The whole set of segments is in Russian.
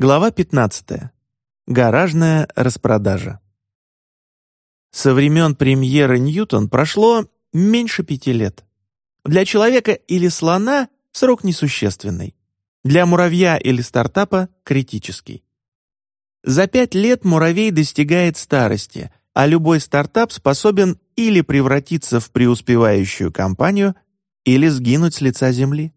Глава 15. Гаражная распродажа. Со времен премьеры Ньютон прошло меньше пяти лет. Для человека или слона срок несущественный. Для муравья или стартапа — критический. За пять лет муравей достигает старости, а любой стартап способен или превратиться в преуспевающую компанию, или сгинуть с лица Земли.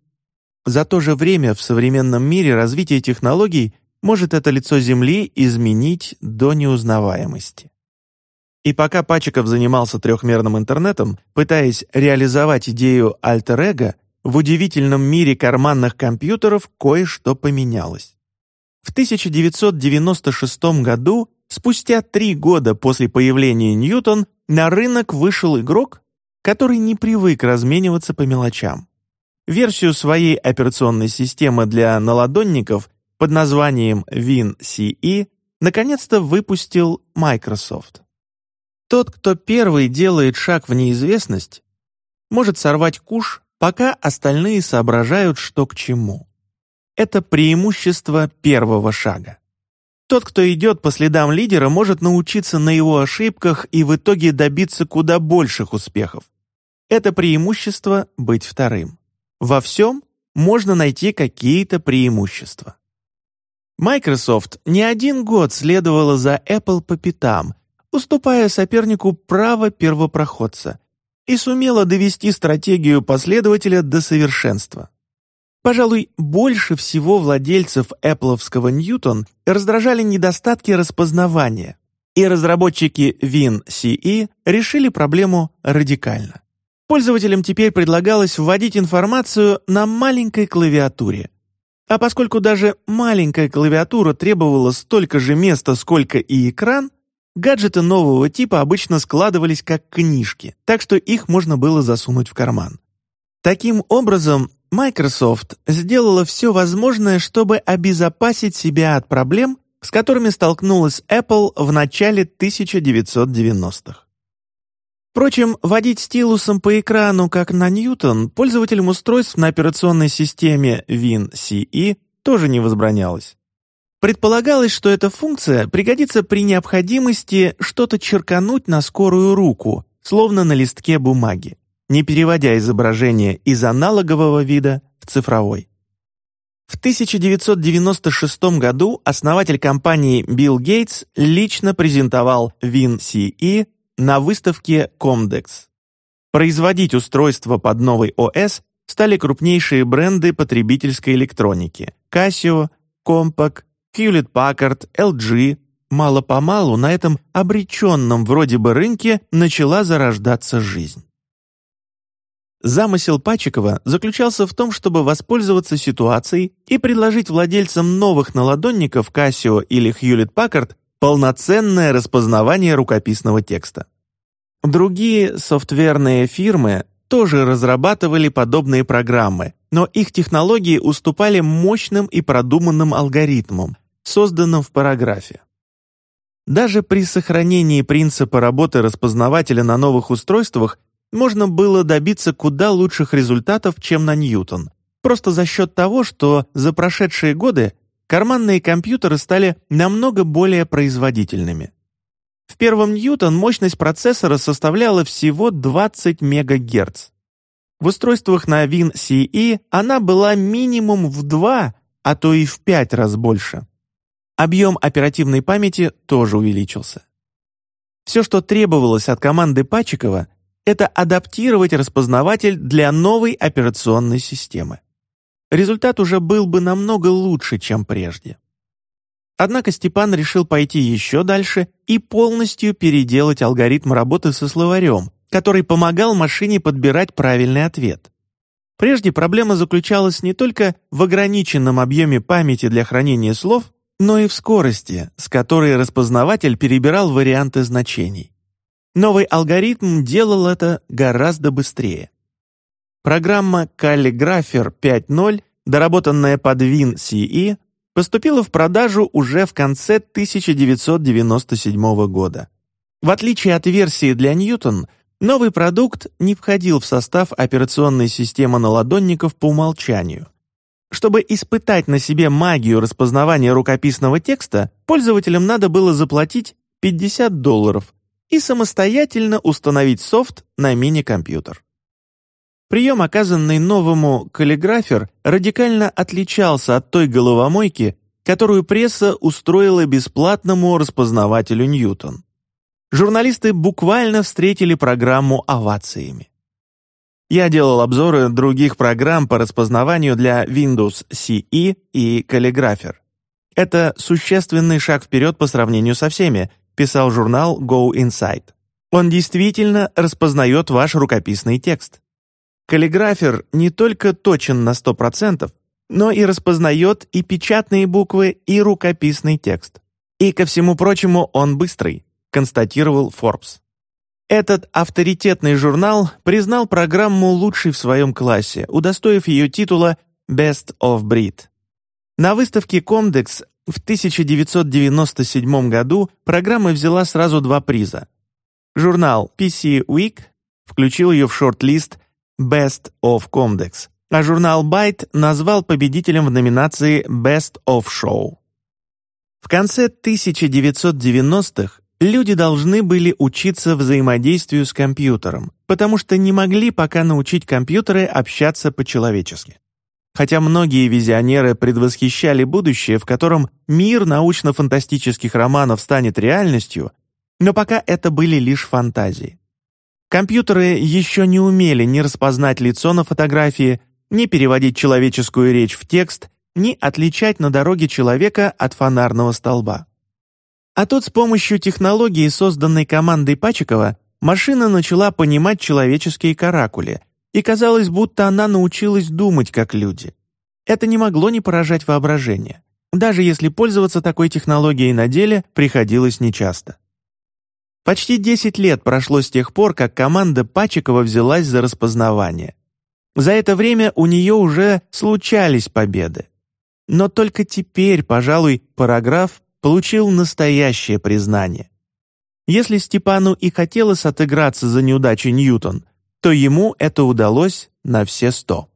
За то же время в современном мире развитие технологий может это лицо Земли изменить до неузнаваемости. И пока Пачиков занимался трехмерным интернетом, пытаясь реализовать идею альтер-эго, в удивительном мире карманных компьютеров кое-что поменялось. В 1996 году, спустя три года после появления Ньютон, на рынок вышел игрок, который не привык размениваться по мелочам. Версию своей операционной системы для наладонников под названием WinCE наконец-то выпустил Microsoft. Тот, кто первый делает шаг в неизвестность, может сорвать куш, пока остальные соображают, что к чему. Это преимущество первого шага. Тот, кто идет по следам лидера, может научиться на его ошибках и в итоге добиться куда больших успехов. Это преимущество быть вторым. Во всем можно найти какие-то преимущества. Microsoft не один год следовала за Apple по пятам, уступая сопернику право первопроходца, и сумела довести стратегию последователя до совершенства. Пожалуй, больше всего владельцев Apple'овского Newton раздражали недостатки распознавания, и разработчики WinCE решили проблему радикально. Пользователям теперь предлагалось вводить информацию на маленькой клавиатуре, а поскольку даже маленькая клавиатура требовала столько же места, сколько и экран, гаджеты нового типа обычно складывались как книжки, так что их можно было засунуть в карман. Таким образом, Microsoft сделала все возможное, чтобы обезопасить себя от проблем, с которыми столкнулась Apple в начале 1990-х. Впрочем, водить стилусом по экрану, как на Ньютон, пользователям устройств на операционной системе WinCE тоже не возбранялось. Предполагалось, что эта функция пригодится при необходимости что-то черкануть на скорую руку, словно на листке бумаги, не переводя изображение из аналогового вида в цифровой. В 1996 году основатель компании Билл Гейтс лично презентовал WinCE на выставке Comdex. Производить устройства под новый ОС стали крупнейшие бренды потребительской электроники Casio, Compaq, Hewlett-Packard, LG. Мало-помалу на этом обреченном вроде бы рынке начала зарождаться жизнь. Замысел Пачикова заключался в том, чтобы воспользоваться ситуацией и предложить владельцам новых наладонников Casio или Hewlett-Packard полноценное распознавание рукописного текста. Другие софтверные фирмы тоже разрабатывали подобные программы, но их технологии уступали мощным и продуманным алгоритмам, созданным в параграфе. Даже при сохранении принципа работы распознавателя на новых устройствах можно было добиться куда лучших результатов, чем на Ньютон, просто за счет того, что за прошедшие годы карманные компьютеры стали намного более производительными. В первом Ньютон мощность процессора составляла всего 20 МГц. В устройствах на WinCE она была минимум в 2, а то и в 5 раз больше. Объем оперативной памяти тоже увеличился. Все, что требовалось от команды Пачикова, это адаптировать распознаватель для новой операционной системы результат уже был бы намного лучше, чем прежде. Однако Степан решил пойти еще дальше и полностью переделать алгоритм работы со словарем, который помогал машине подбирать правильный ответ. Прежде проблема заключалась не только в ограниченном объеме памяти для хранения слов, но и в скорости, с которой распознаватель перебирал варианты значений. Новый алгоритм делал это гораздо быстрее. Программа Calligrapher 5.0, доработанная под WinCE, поступила в продажу уже в конце 1997 года. В отличие от версии для Ньютон, новый продукт не входил в состав операционной системы наладонников по умолчанию. Чтобы испытать на себе магию распознавания рукописного текста, пользователям надо было заплатить 50 долларов и самостоятельно установить софт на мини-компьютер. Прием, оказанный новому каллиграфер, радикально отличался от той головомойки, которую пресса устроила бесплатному распознавателю Ньютон. Журналисты буквально встретили программу овациями. Я делал обзоры других программ по распознаванию для Windows CE и Calligrapher. Это существенный шаг вперед по сравнению со всеми, писал журнал Go Inside. Он действительно распознает ваш рукописный текст. Каллиграфер не только точен на 100%, но и распознает и печатные буквы, и рукописный текст. И, ко всему прочему, он быстрый, констатировал Forbes. Этот авторитетный журнал признал программу лучшей в своем классе, удостоив ее титула «Best of Breed». На выставке Comdex в 1997 году программа взяла сразу два приза. Журнал PC Week включил ее в шорт-лист Best of Comdex, а журнал Byte назвал победителем в номинации Best of Show. В конце 1990-х люди должны были учиться взаимодействию с компьютером, потому что не могли пока научить компьютеры общаться по-человечески. Хотя многие визионеры предвосхищали будущее, в котором мир научно-фантастических романов станет реальностью, но пока это были лишь фантазии. Компьютеры еще не умели ни распознать лицо на фотографии, ни переводить человеческую речь в текст, ни отличать на дороге человека от фонарного столба. А тут с помощью технологии, созданной командой Пачикова, машина начала понимать человеческие каракули, и казалось, будто она научилась думать как люди. Это не могло не поражать воображение, даже если пользоваться такой технологией на деле приходилось нечасто. Почти 10 лет прошло с тех пор, как команда Пачикова взялась за распознавание. За это время у нее уже случались победы. Но только теперь, пожалуй, параграф получил настоящее признание. Если Степану и хотелось отыграться за неудачи Ньютон, то ему это удалось на все сто.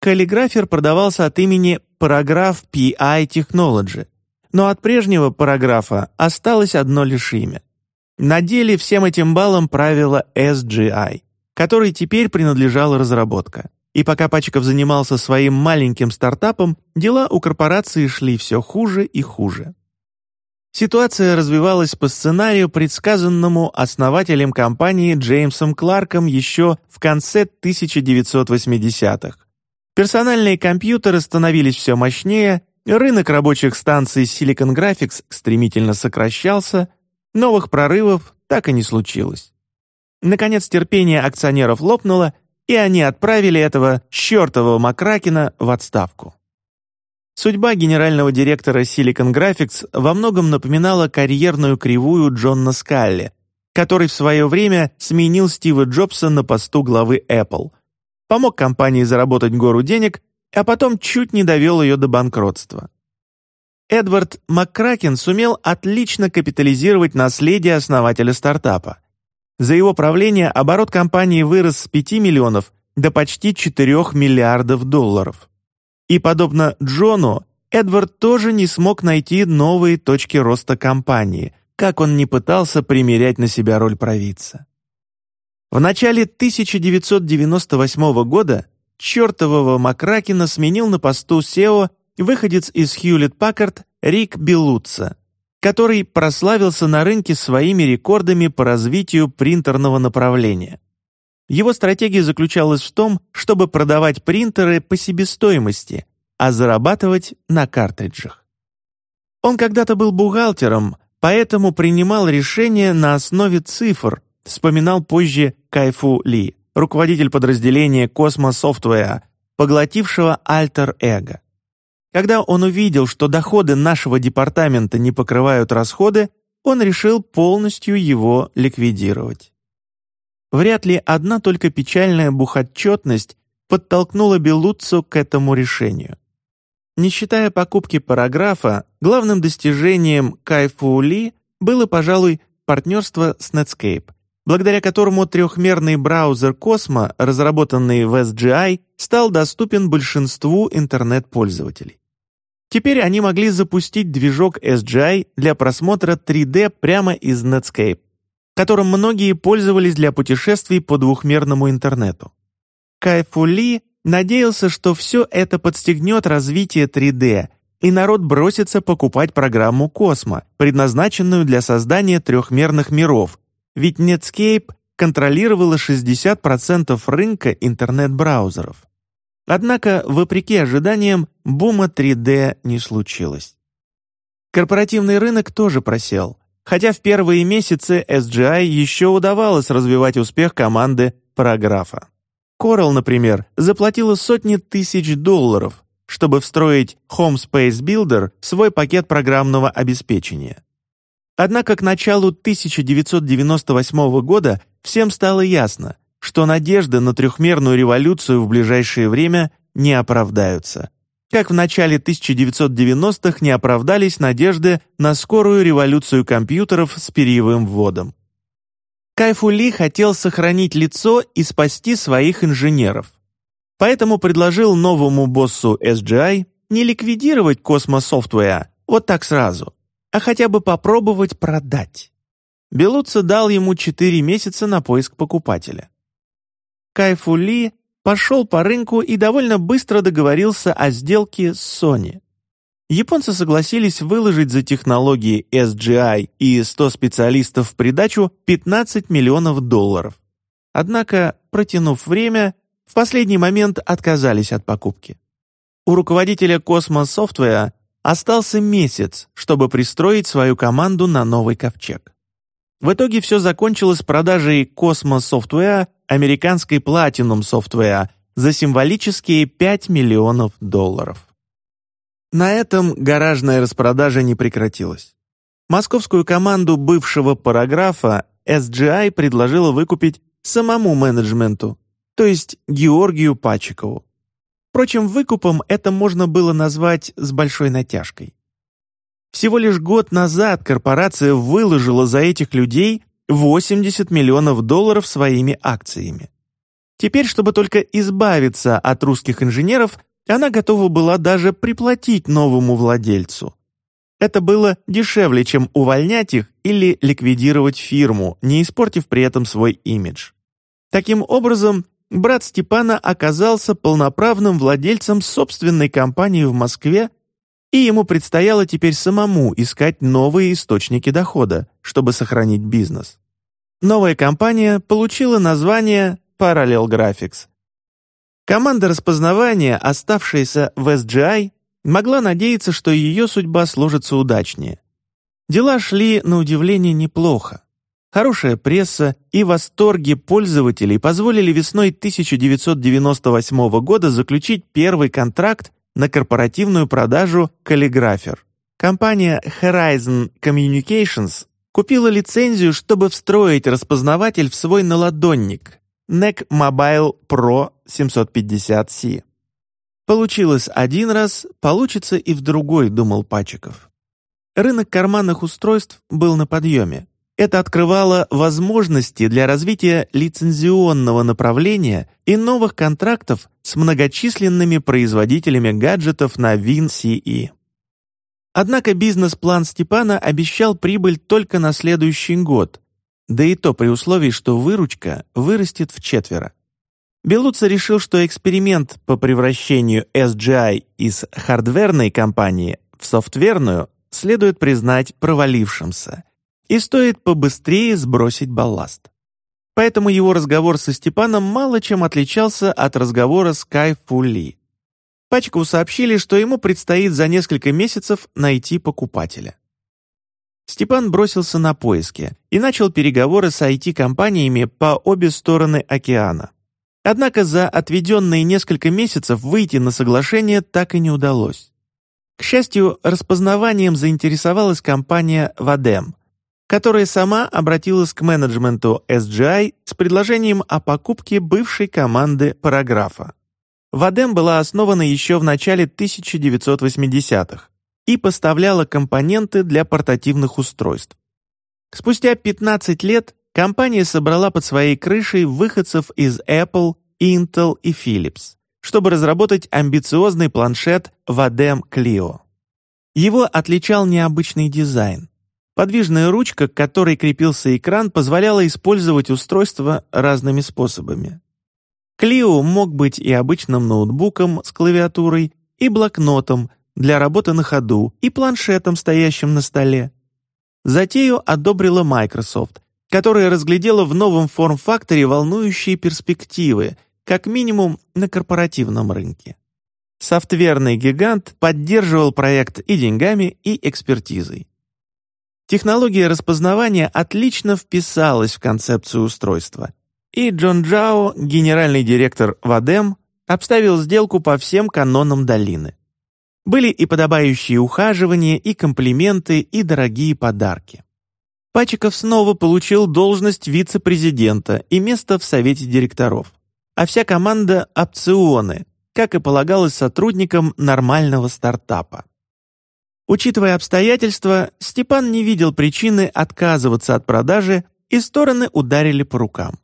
Каллиграфер продавался от имени «Параграф PI Technology», но от прежнего параграфа осталось одно лишь имя. На деле всем этим баллом правила SGI, которой теперь принадлежала разработка. И пока Пачков занимался своим маленьким стартапом, дела у корпорации шли все хуже и хуже. Ситуация развивалась по сценарию, предсказанному основателем компании Джеймсом Кларком еще в конце 1980-х. Персональные компьютеры становились все мощнее, Рынок рабочих станций Silicon Graphics стремительно сокращался, новых прорывов так и не случилось. Наконец терпение акционеров лопнуло, и они отправили этого чертового Макракина в отставку. Судьба генерального директора Silicon Graphics во многом напоминала карьерную кривую Джона Скалли, который в свое время сменил Стива Джобса на посту главы Apple, помог компании заработать гору денег а потом чуть не довел ее до банкротства. Эдвард Маккракен сумел отлично капитализировать наследие основателя стартапа. За его правление оборот компании вырос с 5 миллионов до почти 4 миллиардов долларов. И, подобно Джону, Эдвард тоже не смог найти новые точки роста компании, как он не пытался примерять на себя роль провидца. В начале 1998 года чертового Макракина сменил на посту SEO выходец из Хьюлетт-Паккард Рик Белуца, который прославился на рынке своими рекордами по развитию принтерного направления. Его стратегия заключалась в том, чтобы продавать принтеры по себестоимости, а зарабатывать на картриджах. Он когда-то был бухгалтером, поэтому принимал решения на основе цифр, вспоминал позже Кайфу Ли руководитель подразделения Cosmos Software, поглотившего Ego. Когда он увидел, что доходы нашего департамента не покрывают расходы, он решил полностью его ликвидировать. Вряд ли одна только печальная бухотчетность подтолкнула Белуццо к этому решению. Не считая покупки параграфа, главным достижением Кайфу Ли было, пожалуй, партнерство с Netscape, благодаря которому трехмерный браузер Cosmo, разработанный в SGI, стал доступен большинству интернет-пользователей. Теперь они могли запустить движок SGI для просмотра 3D прямо из Netscape, которым многие пользовались для путешествий по двухмерному интернету. Кайфу Ли надеялся, что все это подстегнет развитие 3D, и народ бросится покупать программу Космо, предназначенную для создания трехмерных миров, ведь Netscape контролировала 60% рынка интернет-браузеров. Однако, вопреки ожиданиям, бума 3D не случилось. Корпоративный рынок тоже просел, хотя в первые месяцы SGI еще удавалось развивать успех команды параграфа. Coral, например, заплатила сотни тысяч долларов, чтобы встроить Home Space Builder в свой пакет программного обеспечения. Однако к началу 1998 года всем стало ясно, что надежды на трехмерную революцию в ближайшее время не оправдаются. Как в начале 1990-х не оправдались надежды на скорую революцию компьютеров с перьевым вводом. Кайфу Ли хотел сохранить лицо и спасти своих инженеров. Поэтому предложил новому боссу SGI не ликвидировать Software вот так сразу, а хотя бы попробовать продать. Белуца дал ему 4 месяца на поиск покупателя. Кайфу Ли пошел по рынку и довольно быстро договорился о сделке с Sony. Японцы согласились выложить за технологии SGI и 100 специалистов в придачу 15 миллионов долларов. Однако, протянув время, в последний момент отказались от покупки. У руководителя Cosmos Software остался месяц, чтобы пристроить свою команду на новый ковчег. В итоге все закончилось продажей Cosmos Software американской Platinum Software за символические 5 миллионов долларов. На этом гаражная распродажа не прекратилась. Московскую команду бывшего параграфа SGI предложила выкупить самому менеджменту, то есть Георгию Пачикову. Впрочем, выкупом это можно было назвать с большой натяжкой. Всего лишь год назад корпорация выложила за этих людей 80 миллионов долларов своими акциями. Теперь, чтобы только избавиться от русских инженеров, она готова была даже приплатить новому владельцу. Это было дешевле, чем увольнять их или ликвидировать фирму, не испортив при этом свой имидж. Таким образом, брат Степана оказался полноправным владельцем собственной компании в Москве, и ему предстояло теперь самому искать новые источники дохода, чтобы сохранить бизнес. Новая компания получила название Parallel Graphics Команда распознавания, оставшаяся в SGI, могла надеяться, что ее судьба сложится удачнее. Дела шли, на удивление, неплохо. Хорошая пресса и восторги пользователей позволили весной 1998 года заключить первый контракт на корпоративную продажу каллиграфер. Компания Horizon Communications купила лицензию, чтобы встроить распознаватель в свой наладонник, NEC Mobile Pro 750C. Получилось один раз, получится и в другой, думал Пачиков. Рынок карманных устройств был на подъеме. Это открывало возможности для развития лицензионного направления и новых контрактов с многочисленными производителями гаджетов на WinCE. Однако бизнес-план Степана обещал прибыль только на следующий год, да и то при условии, что выручка вырастет в четверо. Белуца решил, что эксперимент по превращению SGI из хардверной компании в софтверную следует признать провалившимся, и стоит побыстрее сбросить балласт. Поэтому его разговор со Степаном мало чем отличался от разговора с Кай Фули. Пачкову сообщили, что ему предстоит за несколько месяцев найти покупателя. Степан бросился на поиски и начал переговоры с IT-компаниями по обе стороны океана. Однако за отведенные несколько месяцев выйти на соглашение так и не удалось. К счастью, распознаванием заинтересовалась компания «Вадем», которая сама обратилась к менеджменту SGI с предложением о покупке бывшей команды «Параграфа». «Вадем» была основана еще в начале 1980-х и поставляла компоненты для портативных устройств. Спустя 15 лет компания собрала под своей крышей выходцев из Apple, Intel и Philips, чтобы разработать амбициозный планшет Vadem Clio. Его отличал необычный дизайн. Подвижная ручка, к которой крепился экран, позволяла использовать устройство разными способами. Clio мог быть и обычным ноутбуком с клавиатурой, и блокнотом для работы на ходу, и планшетом, стоящим на столе. Затею одобрила Microsoft, которая разглядела в новом форм-факторе волнующие перспективы, как минимум на корпоративном рынке. Софтверный гигант поддерживал проект и деньгами, и экспертизой. Технология распознавания отлично вписалась в концепцию устройства, и Джон Джао, генеральный директор Вадем, обставил сделку по всем канонам долины. Были и подобающие ухаживания, и комплименты, и дорогие подарки. Пачиков снова получил должность вице-президента и место в совете директоров, а вся команда – опционы, как и полагалось сотрудникам нормального стартапа. Учитывая обстоятельства, Степан не видел причины отказываться от продажи, и стороны ударили по рукам.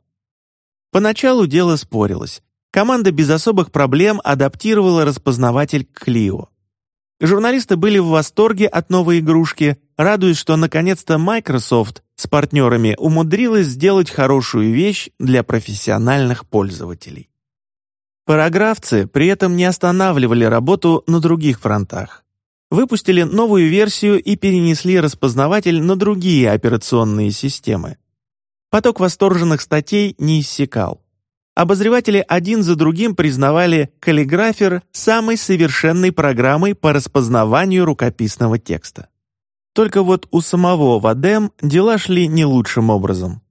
Поначалу дело спорилось. Команда без особых проблем адаптировала распознаватель к Клио. Журналисты были в восторге от новой игрушки, радуясь, что наконец-то Microsoft с партнерами умудрилась сделать хорошую вещь для профессиональных пользователей. Параграфцы при этом не останавливали работу на других фронтах. Выпустили новую версию и перенесли распознаватель на другие операционные системы. Поток восторженных статей не иссякал. Обозреватели один за другим признавали каллиграфер самой совершенной программой по распознаванию рукописного текста. Только вот у самого Вадем дела шли не лучшим образом.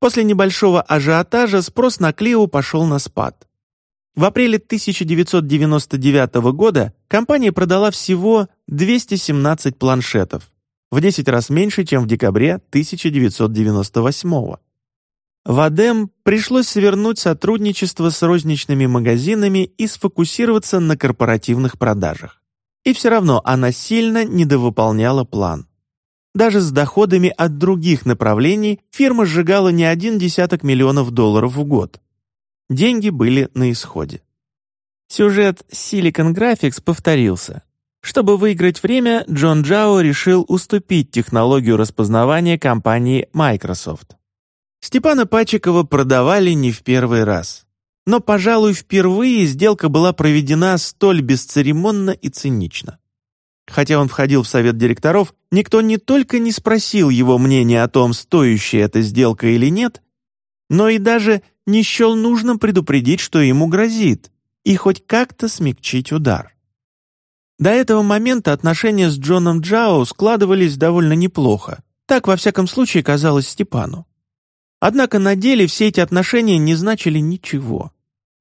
После небольшого ажиотажа спрос на Клио пошел на спад. В апреле 1999 года компания продала всего 217 планшетов, в 10 раз меньше, чем в декабре 1998 Вадем пришлось свернуть сотрудничество с розничными магазинами и сфокусироваться на корпоративных продажах. И все равно она сильно недовыполняла план. Даже с доходами от других направлений фирма сжигала не один десяток миллионов долларов в год. Деньги были на исходе. Сюжет Silicon Graphics повторился. Чтобы выиграть время, Джон Джао решил уступить технологию распознавания компании Microsoft. Степана Пачикова продавали не в первый раз. Но, пожалуй, впервые сделка была проведена столь бесцеремонно и цинично. Хотя он входил в совет директоров, никто не только не спросил его мнения о том, стоящая эта сделка или нет, но и даже не счел нужным предупредить, что ему грозит, и хоть как-то смягчить удар. До этого момента отношения с Джоном Джао складывались довольно неплохо, так во всяком случае казалось Степану. Однако на деле все эти отношения не значили ничего.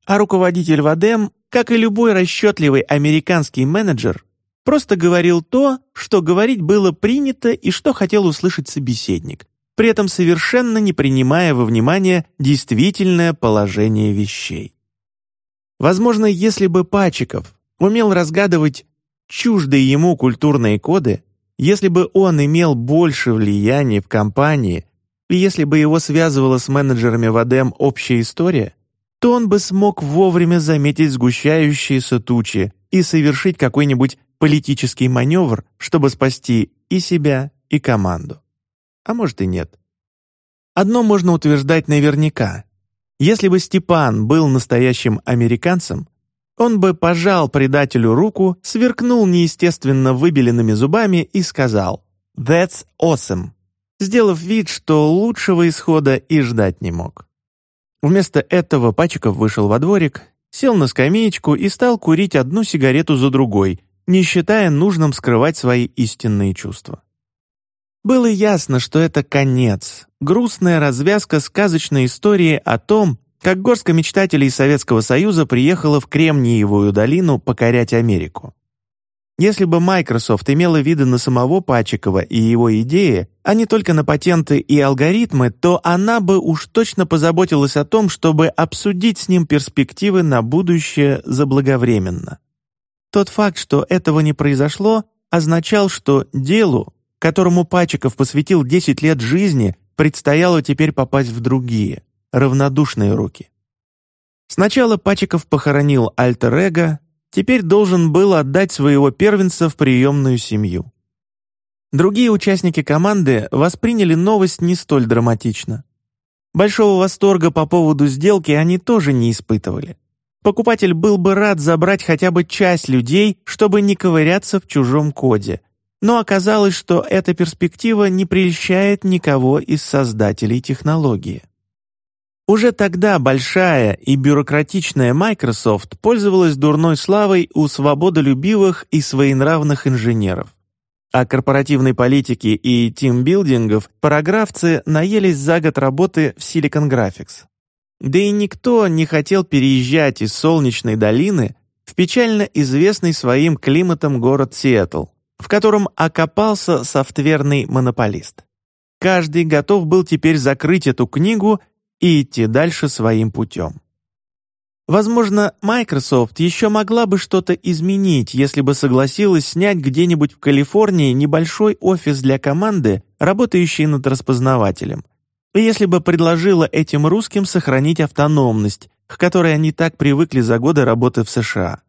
А руководитель Вадем, как и любой расчетливый американский менеджер, просто говорил то, что говорить было принято и что хотел услышать собеседник, при этом совершенно не принимая во внимание действительное положение вещей. Возможно, если бы Пачиков умел разгадывать чуждые ему культурные коды, если бы он имел больше влияния в компании, и если бы его связывала с менеджерами Вадем общая история, то он бы смог вовремя заметить сгущающиеся тучи и совершить какой-нибудь политический маневр, чтобы спасти и себя, и команду а может и нет. Одно можно утверждать наверняка. Если бы Степан был настоящим американцем, он бы пожал предателю руку, сверкнул неестественно выбеленными зубами и сказал «That's awesome», сделав вид, что лучшего исхода и ждать не мог. Вместо этого Пачиков вышел во дворик, сел на скамеечку и стал курить одну сигарету за другой, не считая нужным скрывать свои истинные чувства. Было ясно, что это конец, грустная развязка сказочной истории о том, как горстка мечтателей Советского Союза приехала в Кремниевую долину покорять Америку. Если бы Microsoft имела виды на самого Пачикова и его идеи, а не только на патенты и алгоритмы, то она бы уж точно позаботилась о том, чтобы обсудить с ним перспективы на будущее заблаговременно. Тот факт, что этого не произошло, означал, что делу, которому Пачиков посвятил 10 лет жизни, предстояло теперь попасть в другие, равнодушные руки. Сначала Пачиков похоронил альтер-эго, теперь должен был отдать своего первенца в приемную семью. Другие участники команды восприняли новость не столь драматично. Большого восторга по поводу сделки они тоже не испытывали. Покупатель был бы рад забрать хотя бы часть людей, чтобы не ковыряться в чужом коде. Но оказалось, что эта перспектива не прельщает никого из создателей технологии. Уже тогда большая и бюрократичная Microsoft пользовалась дурной славой у свободолюбивых и своенравных инженеров. О корпоративной политике и тимбилдингов параграфцы наелись за год работы в Silicon Graphics. Да и никто не хотел переезжать из Солнечной долины в печально известный своим климатом город Сиэтл, в котором окопался софтверный монополист. Каждый готов был теперь закрыть эту книгу и идти дальше своим путем. Возможно, Microsoft еще могла бы что-то изменить, если бы согласилась снять где-нибудь в Калифорнии небольшой офис для команды, работающей над распознавателем, если бы предложила этим русским сохранить автономность, к которой они так привыкли за годы работы в США.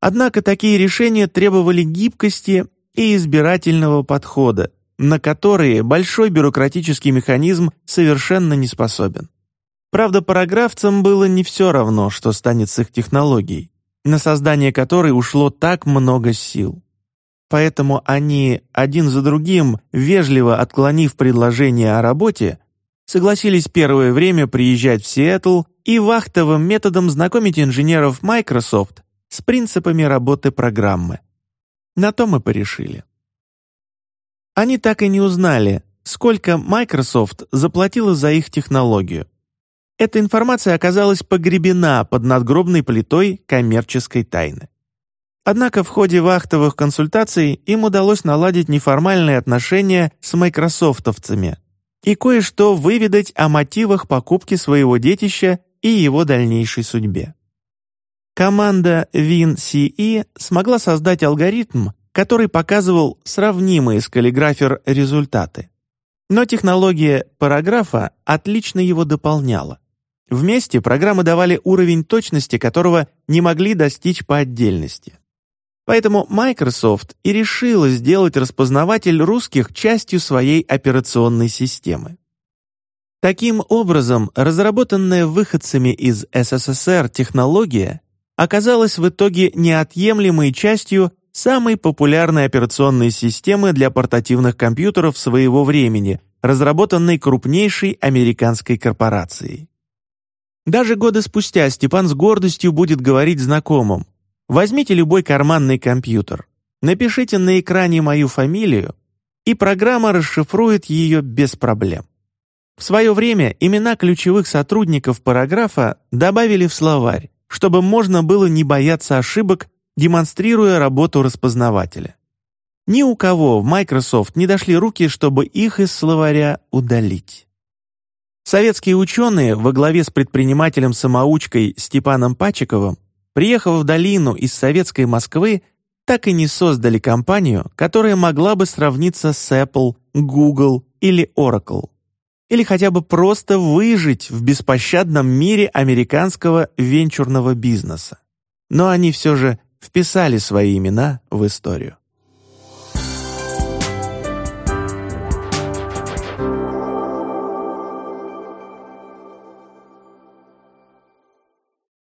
Однако такие решения требовали гибкости и избирательного подхода, на которые большой бюрократический механизм совершенно не способен. Правда, параграфцам было не все равно, что станет с их технологией, на создание которой ушло так много сил. Поэтому они, один за другим, вежливо отклонив предложение о работе, согласились первое время приезжать в Сиэтл и вахтовым методом знакомить инженеров Microsoft с принципами работы программы. На то мы порешили. Они так и не узнали, сколько Microsoft заплатила за их технологию. Эта информация оказалась погребена под надгробной плитой коммерческой тайны. Однако в ходе вахтовых консультаций им удалось наладить неформальные отношения с майкрософтовцами, и кое-что выведать о мотивах покупки своего детища и его дальнейшей судьбе. Команда WinCE смогла создать алгоритм, который показывал сравнимые с каллиграфер результаты. Но технология параграфа отлично его дополняла. Вместе программы давали уровень точности, которого не могли достичь по отдельности. Поэтому Microsoft и решила сделать распознаватель русских частью своей операционной системы. Таким образом, разработанная выходцами из СССР технология оказалась в итоге неотъемлемой частью самой популярной операционной системы для портативных компьютеров своего времени, разработанной крупнейшей американской корпорацией. Даже годы спустя Степан с гордостью будет говорить знакомым, Возьмите любой карманный компьютер, напишите на экране мою фамилию, и программа расшифрует ее без проблем. В свое время имена ключевых сотрудников параграфа добавили в словарь, чтобы можно было не бояться ошибок, демонстрируя работу распознавателя. Ни у кого в Microsoft не дошли руки, чтобы их из словаря удалить. Советские ученые во главе с предпринимателем-самоучкой Степаном Пачиковым приехав в долину из советской Москвы, так и не создали компанию, которая могла бы сравниться с Apple, Google или Oracle. Или хотя бы просто выжить в беспощадном мире американского венчурного бизнеса. Но они все же вписали свои имена в историю.